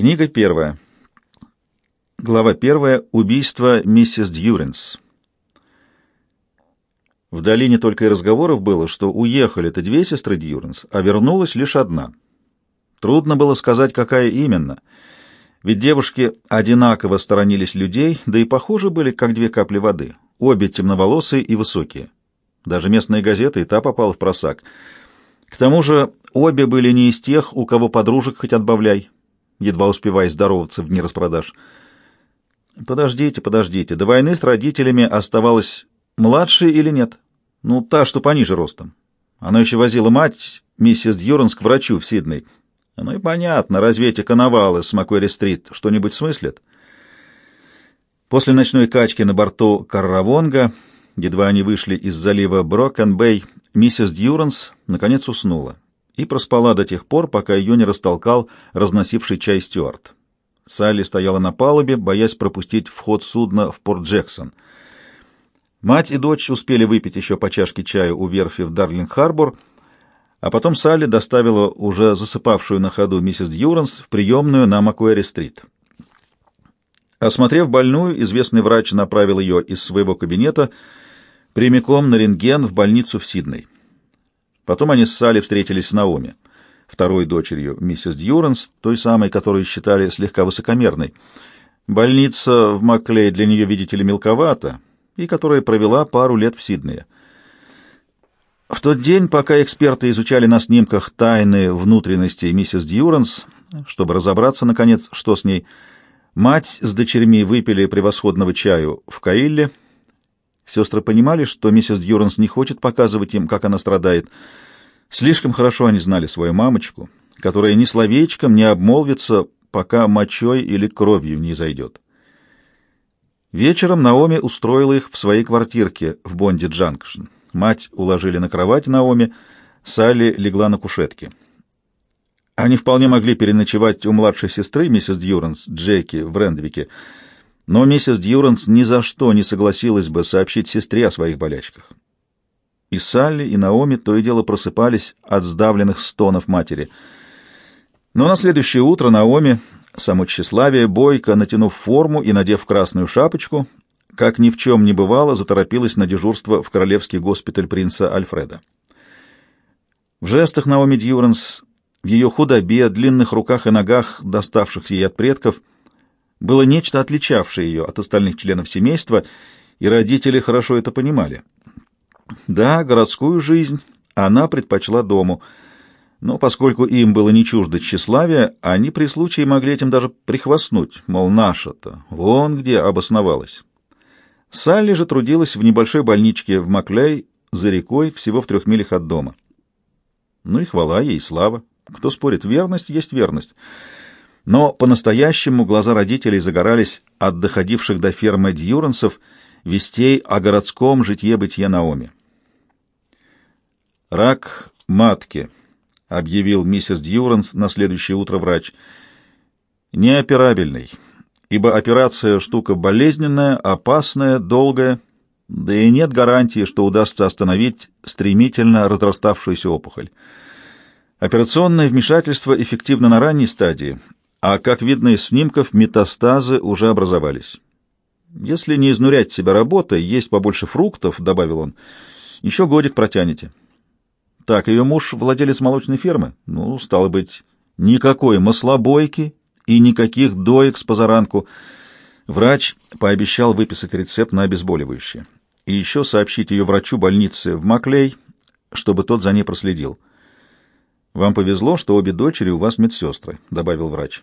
Книга первая. Глава первая. Убийство миссис Дьюренс. В долине только и разговоров было, что уехали-то две сестры Дьюренс, а вернулась лишь одна. Трудно было сказать, какая именно, ведь девушки одинаково сторонились людей, да и похожи были, как две капли воды, обе темноволосые и высокие. Даже местные газеты и та попала в просак. К тому же обе были не из тех, у кого подружек хоть отбавляй едва успевая здороваться в дни распродаж. «Подождите, подождите, до войны с родителями оставалась младшая или нет? Ну, та, что пониже ростом. Она еще возила мать, миссис Дьюранс, к врачу в Сидней. Ну и понятно, разве эти коновалы с Маккуэри-стрит что-нибудь смыслят?» После ночной качки на борту Карравонга, едва они вышли из залива Брокен-Бэй, миссис Дьюранс наконец уснула и проспала до тех пор, пока ее не растолкал разносивший чай стюард. Салли стояла на палубе, боясь пропустить вход судна в порт Джексон. Мать и дочь успели выпить еще по чашке чая у верфи в Дарлинг-Харбор, а потом Салли доставила уже засыпавшую на ходу миссис Дьюранс в приемную на Маккуори-стрит. Осмотрев больную, известный врач направил ее из своего кабинета прямиком на рентген в больницу в Сидней. Потом они с Салли встретились с Наоми, второй дочерью миссис Дьюранс, той самой, которую считали слегка высокомерной. Больница в Маклей для нее, видите ли, мелковата, и которая провела пару лет в Сиднее. В тот день, пока эксперты изучали на снимках тайны внутренности миссис Дьюранс, чтобы разобраться, наконец, что с ней, мать с дочерьми выпили превосходного чаю в Каилле, Сестры понимали, что миссис Дьюранс не хочет показывать им, как она страдает. Слишком хорошо они знали свою мамочку, которая ни словечком не обмолвится, пока мочой или кровью не изойдет. Вечером Наоми устроила их в своей квартирке в Бонди Джанкшн. Мать уложили на кровать Наоми, Салли легла на кушетке. Они вполне могли переночевать у младшей сестры, миссис Дьюранс, Джеки, в Рендвике, но миссис Дьюранс ни за что не согласилась бы сообщить сестре о своих болячках. И Салли, и Наоми то и дело просыпались от сдавленных стонов матери. Но на следующее утро Наоми, само тщеславие, бойко, натянув форму и надев красную шапочку, как ни в чем не бывало, заторопилась на дежурство в королевский госпиталь принца Альфреда. В жестах Наоми Дьюранс, в ее худобе, длинных руках и ногах, доставшихся ей от предков, было нечто, отличавшее ее от остальных членов семейства, и родители хорошо это понимали. Да, городскую жизнь она предпочла дому, но поскольку им было не чуждо тщеславие, они при случае могли этим даже прихвастнуть, мол, наша-то, вон где обосновалась. Салли же трудилась в небольшой больничке в Маклей за рекой всего в трех милях от дома. Ну и хвала ей, слава. Кто спорит, верность есть верность. Но по-настоящему глаза родителей загорались от доходивших до фермы Дьюрансов вестей о городском житье-бытие Наоми. «Рак матки», — объявил миссис Дьюранс на следующее утро врач. «Неоперабельный, ибо операция — штука болезненная, опасная, долгая, да и нет гарантии, что удастся остановить стремительно разраставшуюся опухоль. Операционное вмешательство эффективно на ранней стадии — а, как видно из снимков, метастазы уже образовались. Если не изнурять себя работой, есть побольше фруктов, — добавил он, — еще годик протянете. Так, ее муж — владелец молочной фермы? Ну, стало быть, никакой маслобойки и никаких доек с позаранку. Врач пообещал выписать рецепт на обезболивающее и еще сообщить ее врачу больницы в Маклей, чтобы тот за ней проследил. «Вам повезло, что обе дочери у вас медсестры», — добавил врач.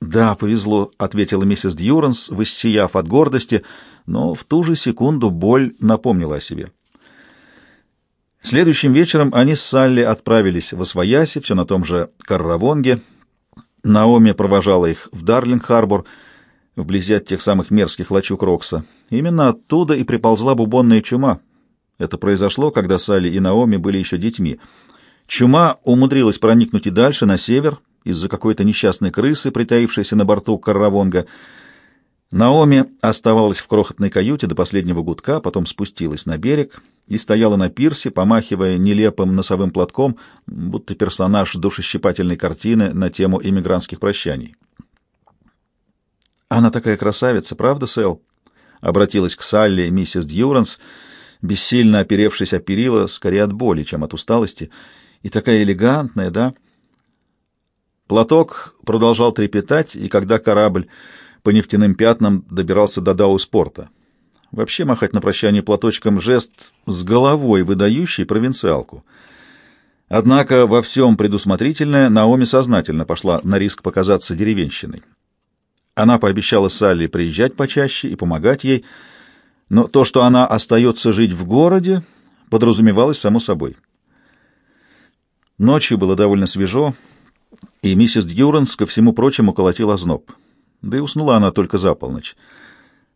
«Да, повезло», — ответила миссис Дьюранс, воссияв от гордости, но в ту же секунду боль напомнила о себе. Следующим вечером они с Салли отправились в Освояси, все на том же Карравонге. Наоми провожала их в Дарлинг-Харбор, вблизи от тех самых мерзких лачуг Рокса. Именно оттуда и приползла бубонная чума. Это произошло, когда Салли и Наоми были еще детьми — Чума умудрилась проникнуть и дальше, на север, из-за какой-то несчастной крысы, притаившейся на борту Карравонга. Наоми оставалась в крохотной каюте до последнего гудка, потом спустилась на берег и стояла на пирсе, помахивая нелепым носовым платком, будто персонаж душещипательной картины на тему иммигрантских прощаний. Она такая красавица, правда, Сэл? Обратилась к Салли миссис Дьюранс, бессильно оперевшись о перила, скорее от боли, чем от усталости. И такая элегантная, да? Платок продолжал трепетать, и когда корабль по нефтяным пятнам добирался до Дау-спорта. Вообще махать на прощание платочком жест с головой выдающий провинциалку. Однако во всем предусмотрительная Наоми сознательно пошла на риск показаться деревенщиной. Она пообещала Салли приезжать почаще и помогать ей, но то, что она остается жить в городе, подразумевалось само собой. Ночью было довольно свежо, и миссис Дьюранс, ко всему прочему, колотила зноб. Да и уснула она только за полночь.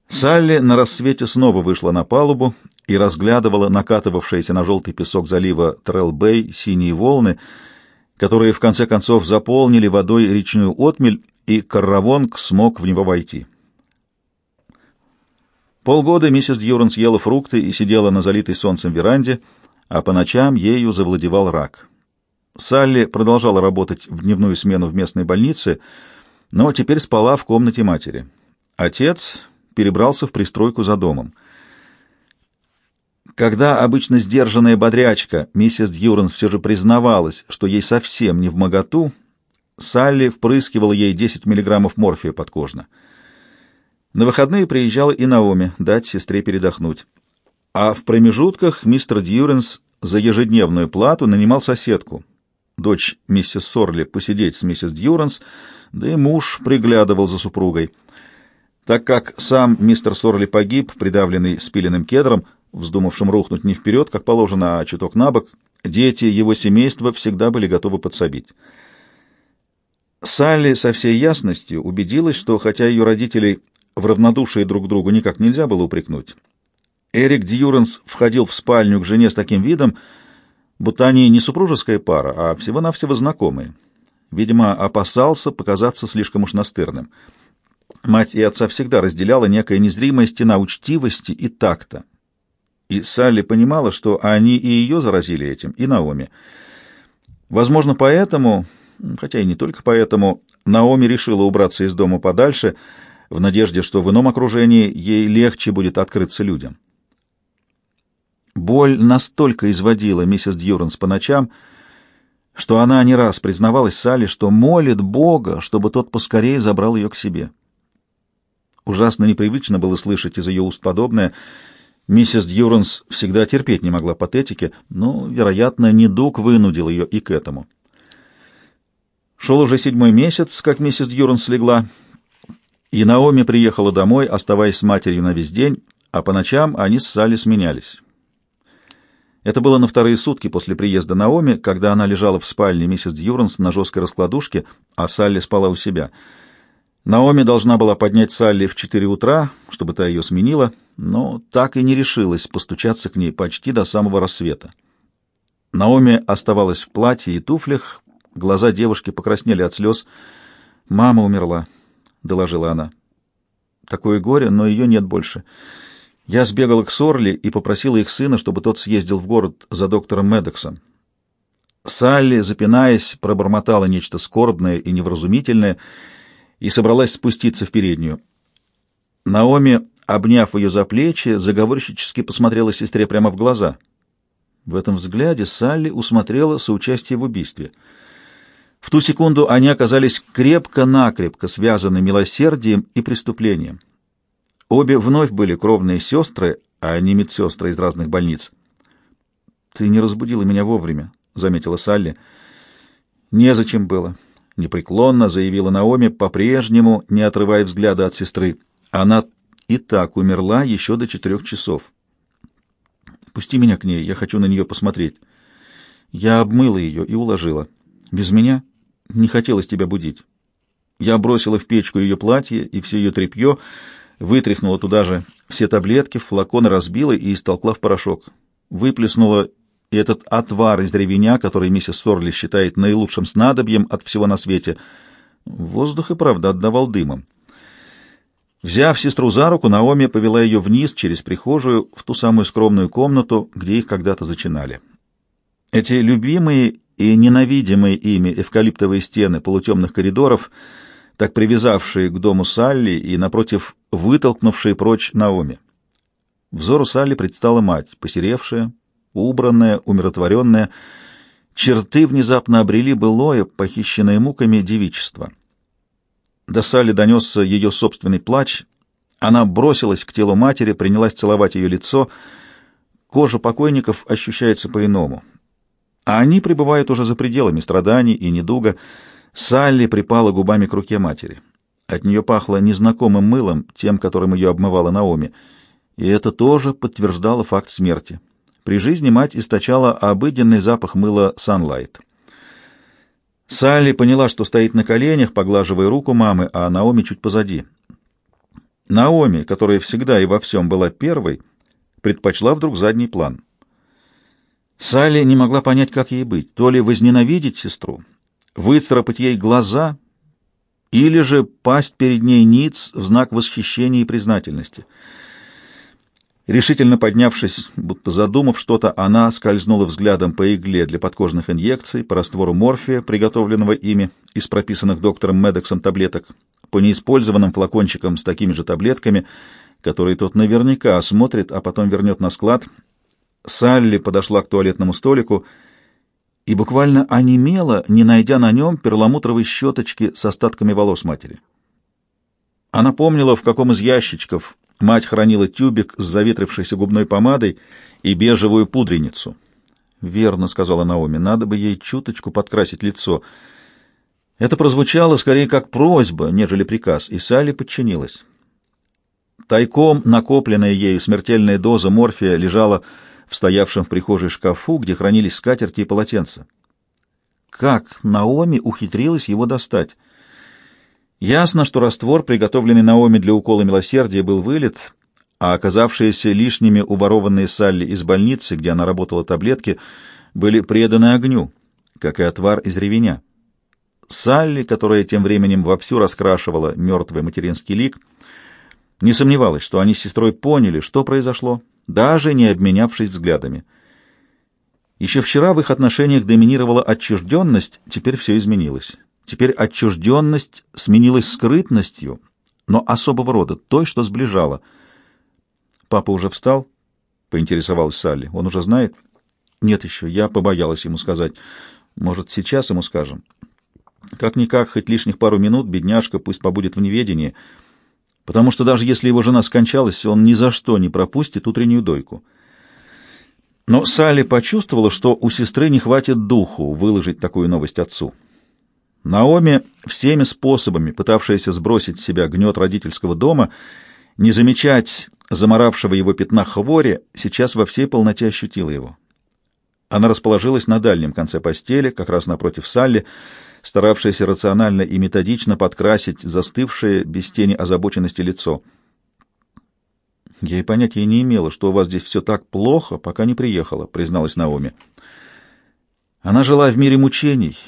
Салли на рассвете снова вышла на палубу и разглядывала накатывавшиеся на желтый песок залива Трелл-Бэй синие волны, которые в конце концов заполнили водой речную отмель, и Карравонг смог в него войти. Полгода миссис Дьюранс ела фрукты и сидела на залитой солнцем веранде, а по ночам ею завладевал рак. Салли продолжала работать в дневную смену в местной больнице, но теперь спала в комнате матери. Отец перебрался в пристройку за домом. Когда обычно сдержанная бодрячка миссис Дьюранс все же признавалась, что ей совсем невмоготу, Салли впрыскивала ей 10 миллиграммов морфия подкожно. На выходные приезжала и Наоми дать сестре передохнуть. А в промежутках мистер Дьюренс за ежедневную плату нанимал соседку, дочь миссис Сорли, посидеть с миссис Дьюренс, да и муж приглядывал за супругой. Так как сам мистер Сорли погиб, придавленный спиленным кедром, вздумавшим рухнуть не вперед, как положено, а чуток на бок, дети его семейства всегда были готовы подсобить. Салли со всей ясностью убедилась, что хотя ее родителей в равнодушии друг к другу никак нельзя было упрекнуть, Эрик Дьюренс входил в спальню к жене с таким видом, будто они не супружеская пара, а всего-навсего знакомые. Видимо, опасался показаться слишком уж настырным. Мать и отца всегда разделяла некая незримая стена учтивости и такта. И Салли понимала, что они и ее заразили этим, и Наоми. Возможно, поэтому, хотя и не только поэтому, Наоми решила убраться из дома подальше, в надежде, что в ином окружении ей легче будет открыться людям. Боль настолько изводила миссис Дьюранс по ночам, что она не раз признавалась Салли, что молит Бога, чтобы тот поскорее забрал ее к себе. Ужасно непривычно было слышать из ее уст подобное. Миссис Дьюранс всегда терпеть не могла патетики, но, вероятно, недуг вынудил ее и к этому. Шел уже седьмой месяц, как миссис Дьюранс легла, и Наоми приехала домой, оставаясь с матерью на весь день, а по ночам они с Салли сменялись. Это было на вторые сутки после приезда Наоми, когда она лежала в спальне миссис Дьюранс на жесткой раскладушке, а Салли спала у себя. Наоми должна была поднять Салли в четыре утра, чтобы та ее сменила, но так и не решилась постучаться к ней почти до самого рассвета. Наоми оставалась в платье и туфлях, глаза девушки покраснели от слез. «Мама умерла», — доложила она. «Такое горе, но ее нет больше». Я сбегала к Сорли и попросила их сына, чтобы тот съездил в город за доктором Медексом. Салли, запинаясь, пробормотала нечто скорбное и невразумительное и собралась спуститься в переднюю. Наоми, обняв ее за плечи, заговорщически посмотрела сестре прямо в глаза. В этом взгляде Салли усмотрела соучастие в убийстве. В ту секунду они оказались крепко-накрепко связаны милосердием и преступлением. Обе вновь были кровные сестры, а не медсестры из разных больниц. «Ты не разбудила меня вовремя», — заметила Салли. «Незачем было», — непреклонно заявила Наоми, по-прежнему не отрывая взгляда от сестры. «Она и так умерла еще до четырех часов. Пусти меня к ней, я хочу на нее посмотреть». Я обмыла ее и уложила. «Без меня? Не хотелось тебя будить». Я бросила в печку ее платье и все ее тряпье, — вытряхнула туда же все таблетки, флаконы разбила и истолкла в порошок. Выплеснула и этот отвар из ревеня, который миссис Сорли считает наилучшим снадобьем от всего на свете. Воздух и правда отдавал дымом. Взяв сестру за руку, Наоми повела ее вниз через прихожую в ту самую скромную комнату, где их когда-то зачинали. Эти любимые и ненавидимые ими эвкалиптовые стены полутемных коридоров — так привязавшие к дому Салли и, напротив, вытолкнувшие прочь Наоми. Взору Салли предстала мать, посеревшая, убранная, умиротворенная. Черты внезапно обрели былое, похищенное муками девичество. До Салли донесся ее собственный плач. Она бросилась к телу матери, принялась целовать ее лицо. Кожа покойников ощущается по-иному. А они пребывают уже за пределами страданий и недуга. Салли припала губами к руке матери. От нее пахло незнакомым мылом, тем, которым ее обмывала Наоми, и это тоже подтверждало факт смерти. При жизни мать источала обыденный запах мыла Sunlight. Салли поняла, что стоит на коленях, поглаживая руку мамы, а Наоми чуть позади. Наоми, которая всегда и во всем была первой, предпочла вдруг задний план. Салли не могла понять, как ей быть, то ли возненавидеть сестру, выцарапать ей глаза, или же пасть перед ней ниц в знак восхищения и признательности. Решительно поднявшись, будто задумав что-то, она скользнула взглядом по игле для подкожных инъекций, по раствору морфия, приготовленного ими из прописанных доктором Медексом таблеток, по неиспользованным флакончикам с такими же таблетками, которые тот наверняка осмотрит, а потом вернет на склад. Салли подошла к туалетному столику и буквально онемела, не найдя на нем перламутровой щеточки с остатками волос матери. Она помнила, в каком из ящичков мать хранила тюбик с заветрившейся губной помадой и бежевую пудреницу. «Верно», — сказала Наоми, — «надо бы ей чуточку подкрасить лицо». Это прозвучало скорее как просьба, нежели приказ, и Салли подчинилась. Тайком накопленная ею смертельная доза морфия лежала в стоявшем в прихожей шкафу, где хранились скатерти и полотенца. Как Наоми ухитрилась его достать? Ясно, что раствор, приготовленный Наоми для укола милосердия, был вылет, а оказавшиеся лишними уворованные Салли из больницы, где она работала таблетки, были преданы огню, как и отвар из ревеня. Салли, которая тем временем вовсю раскрашивала мертвый материнский лик, не сомневалась, что они с сестрой поняли, что произошло, даже не обменявшись взглядами. Еще вчера в их отношениях доминировала отчужденность, теперь все изменилось. Теперь отчужденность сменилась скрытностью, но особого рода, той, что сближала. «Папа уже встал?» — поинтересовалась Салли. «Он уже знает?» «Нет еще, я побоялась ему сказать. Может, сейчас ему скажем?» «Как-никак, хоть лишних пару минут, бедняжка пусть побудет в неведении» потому что даже если его жена скончалась, он ни за что не пропустит утреннюю дойку. Но Салли почувствовала, что у сестры не хватит духу выложить такую новость отцу. Наоми, всеми способами пытавшаяся сбросить с себя гнет родительского дома, не замечать заморавшего его пятна хвори, сейчас во всей полноте ощутила его. Она расположилась на дальнем конце постели, как раз напротив Салли, старавшаяся рационально и методично подкрасить застывшее, без тени озабоченности лицо. «Я и понятия не имела, что у вас здесь все так плохо, пока не приехала», — призналась Наоми. Она жила в мире мучений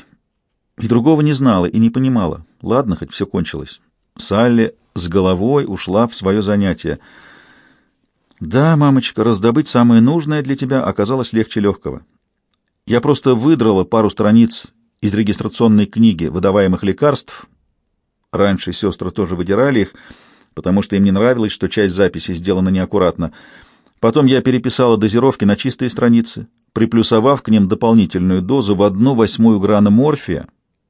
и другого не знала и не понимала. Ладно, хоть все кончилось. Салли с головой ушла в свое занятие. «Да, мамочка, раздобыть самое нужное для тебя оказалось легче легкого. Я просто выдрала пару страниц из регистрационной книги выдаваемых лекарств. Раньше сестры тоже выдирали их, потому что им не нравилось, что часть записи сделана неаккуратно. Потом я переписала дозировки на чистые страницы, приплюсовав к ним дополнительную дозу в одну восьмую грана морфия,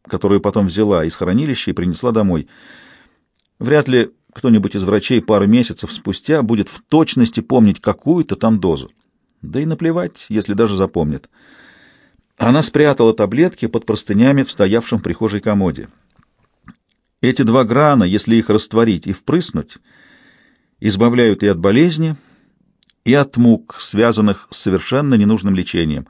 которую потом взяла из хранилища и принесла домой. Вряд ли кто-нибудь из врачей пару месяцев спустя будет в точности помнить какую-то там дозу. Да и наплевать, если даже запомнит. Она спрятала таблетки под простынями в стоявшем прихожей комоде. Эти два грана, если их растворить и впрыснуть, избавляют и от болезни, и от мук, связанных с совершенно ненужным лечением.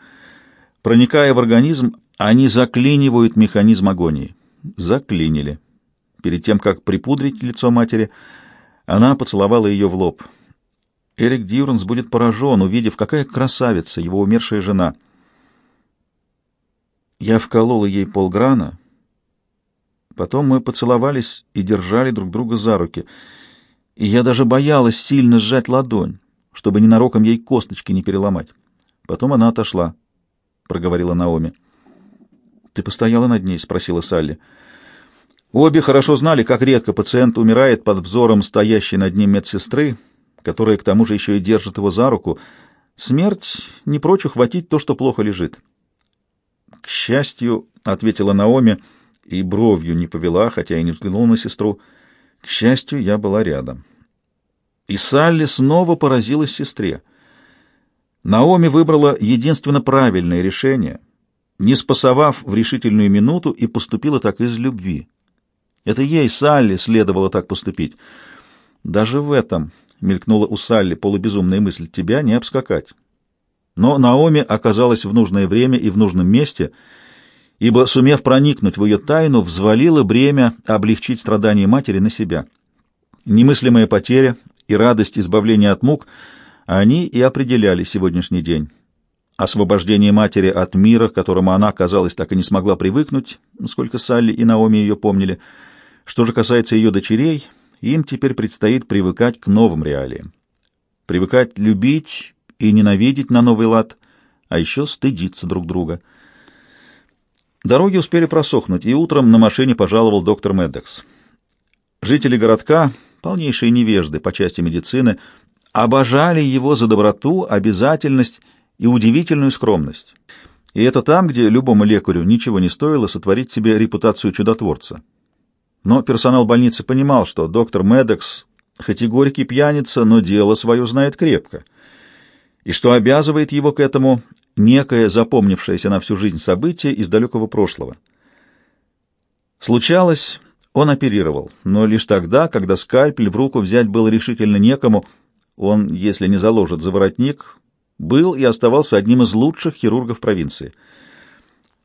Проникая в организм, они заклинивают механизм агонии. Заклинили. Перед тем, как припудрить лицо матери, она поцеловала ее в лоб. Эрик Дьюранс будет поражен, увидев, какая красавица его умершая жена — я вколола ей полграна. Потом мы поцеловались и держали друг друга за руки. И я даже боялась сильно сжать ладонь, чтобы ненароком ей косточки не переломать. Потом она отошла, — проговорила Наоми. — Ты постояла над ней? — спросила Салли. Обе хорошо знали, как редко пациент умирает под взором стоящей над ним медсестры, которая к тому же еще и держит его за руку. Смерть не прочь ухватить то, что плохо лежит. «К счастью», — ответила Наоми, и бровью не повела, хотя и не взглянула на сестру, — «к счастью, я была рядом». И Салли снова поразилась сестре. Наоми выбрала единственно правильное решение, не спасовав в решительную минуту, и поступила так из любви. Это ей, Салли, следовало так поступить. Даже в этом мелькнула у Салли полубезумная мысль тебя не обскакать. Но Наоми оказалась в нужное время и в нужном месте, ибо, сумев проникнуть в ее тайну, взвалила бремя облегчить страдания матери на себя. Немыслимая потеря и радость избавления от мук они и определяли сегодняшний день. Освобождение матери от мира, к которому она, казалось, так и не смогла привыкнуть, сколько Салли и Наоми ее помнили. Что же касается ее дочерей, им теперь предстоит привыкать к новым реалиям. Привыкать любить и ненавидеть на новый лад, а еще стыдиться друг друга. Дороги успели просохнуть, и утром на машине пожаловал доктор Медекс. Жители городка, полнейшие невежды по части медицины, обожали его за доброту, обязательность и удивительную скромность. И это там, где любому лекарю ничего не стоило сотворить себе репутацию чудотворца. Но персонал больницы понимал, что доктор Медекс, хоть и горький пьяница, но дело свое знает крепко, и что обязывает его к этому некое запомнившееся на всю жизнь событие из далекого прошлого. Случалось, он оперировал, но лишь тогда, когда скальпель в руку взять было решительно некому, он, если не заложит за воротник, был и оставался одним из лучших хирургов провинции —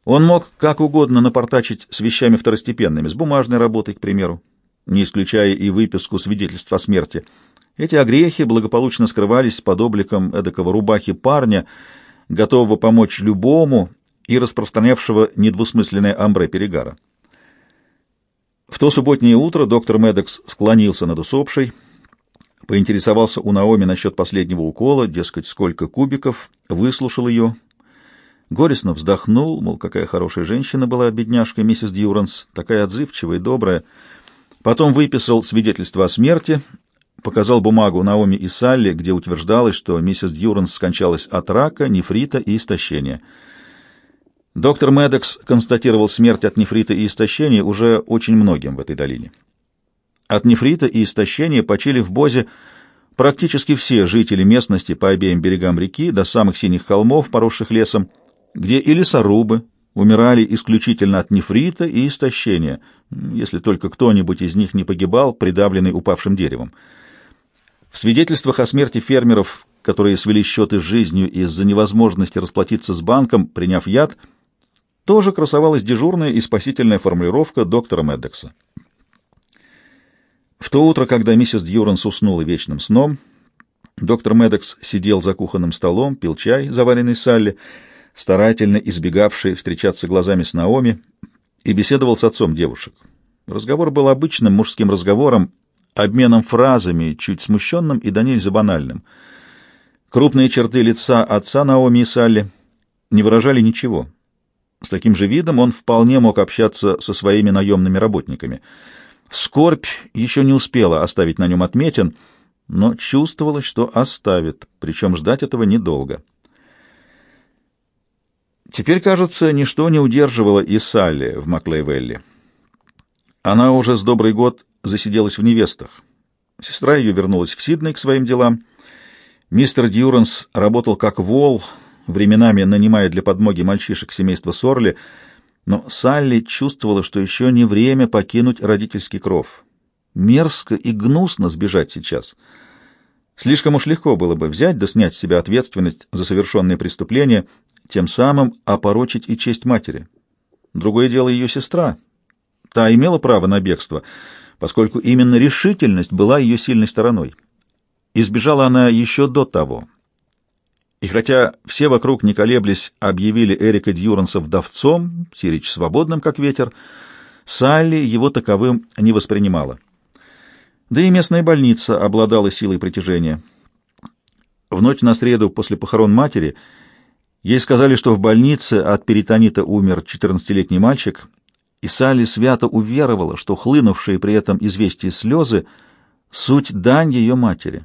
он мог как угодно напортачить с вещами второстепенными, с бумажной работой, к примеру, не исключая и выписку свидетельств о смерти. Эти огрехи благополучно скрывались под обликом эдакого рубахи парня, готового помочь любому и распространявшего недвусмысленное амбре перегара. В то субботнее утро доктор Медекс склонился над усопшей, поинтересовался у Наоми насчет последнего укола, дескать, сколько кубиков, выслушал ее, Горестно вздохнул, мол, какая хорошая женщина была бедняжка миссис Дьюранс, такая отзывчивая и добрая. Потом выписал свидетельство о смерти, показал бумагу Наоми и Салли, где утверждалось, что миссис Дьюранс скончалась от рака, нефрита и истощения. Доктор Медекс констатировал смерть от нефрита и истощения уже очень многим в этой долине. От нефрита и истощения почили в Бозе практически все жители местности по обеим берегам реки до самых синих холмов, поросших лесом, где и лесорубы умирали исключительно от нефрита и истощения, если только кто-нибудь из них не погибал, придавленный упавшим деревом. В свидетельствах о смерти фермеров, которые свели счеты с жизнью из-за невозможности расплатиться с банком, приняв яд, тоже красовалась дежурная и спасительная формулировка доктора Меддекса. В то утро, когда миссис Дьюранс уснула вечным сном, доктор Медекс сидел за кухонным столом, пил чай, заваренный Салли, старательно избегавший встречаться глазами с Наоми, и беседовал с отцом девушек. Разговор был обычным мужским разговором, обменом фразами, чуть смущенным и до нельзя банальным. Крупные черты лица отца Наоми и Салли не выражали ничего. С таким же видом он вполне мог общаться со своими наемными работниками. Скорбь еще не успела оставить на нем отметин, но чувствовалось, что оставит, причем ждать этого недолго. Теперь, кажется, ничто не удерживало и Салли в Маклейвелле. Она уже с добрый год засиделась в невестах. Сестра ее вернулась в Сидней к своим делам. Мистер Дьюранс работал как вол, временами нанимая для подмоги мальчишек семейства Сорли, но Салли чувствовала, что еще не время покинуть родительский кров. Мерзко и гнусно сбежать сейчас. Слишком уж легко было бы взять да снять с себя ответственность за совершенные преступления — тем самым опорочить и честь матери. Другое дело ее сестра. Та имела право на бегство, поскольку именно решительность была ее сильной стороной. Избежала она еще до того. И хотя все вокруг, не колеблясь, объявили Эрика Дьюранса вдовцом, Сирич свободным, как ветер, Салли его таковым не воспринимала. Да и местная больница обладала силой притяжения. В ночь на среду после похорон матери — Ей сказали, что в больнице от перитонита умер 14-летний мальчик, и Салли свято уверовала, что хлынувшие при этом известия слезы — суть дань ее матери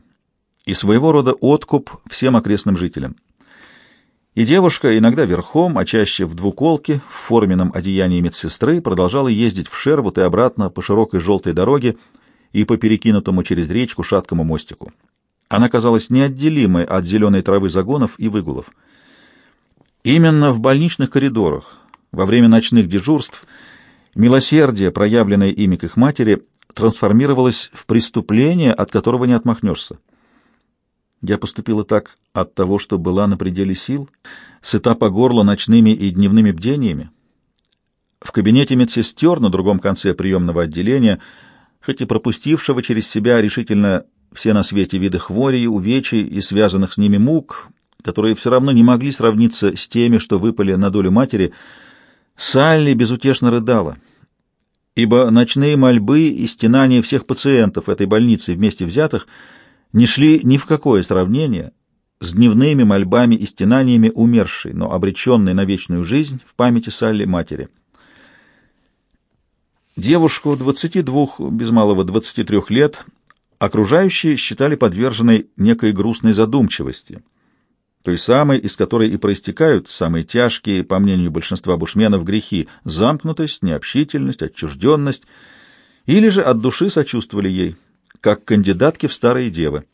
и своего рода откуп всем окрестным жителям. И девушка, иногда верхом, а чаще в двуколке, в форменном одеянии медсестры, продолжала ездить в Шервуд и обратно по широкой желтой дороге и по перекинутому через речку шаткому мостику. Она казалась неотделимой от зеленой травы загонов и выгулов. Именно в больничных коридорах, во время ночных дежурств, милосердие, проявленное ими к их матери, трансформировалось в преступление, от которого не отмахнешься. Я поступила так от того, что была на пределе сил, сыта по горло ночными и дневными бдениями. В кабинете медсестер на другом конце приемного отделения, хоть и пропустившего через себя решительно все на свете виды хвори, увечий и связанных с ними мук, которые все равно не могли сравниться с теми, что выпали на долю матери, Салли безутешно рыдала, ибо ночные мольбы и стенания всех пациентов этой больницы вместе взятых — не шли ни в какое сравнение с дневными мольбами и стенаниями умершей, но обреченной на вечную жизнь в памяти Салли матери. Девушку 22, без малого 23 лет, окружающие считали подверженной некой грустной задумчивости, той самой, из которой и проистекают самые тяжкие, по мнению большинства бушменов, грехи — замкнутость, необщительность, отчужденность, или же от души сочувствовали ей — как кандидатки в старые девы.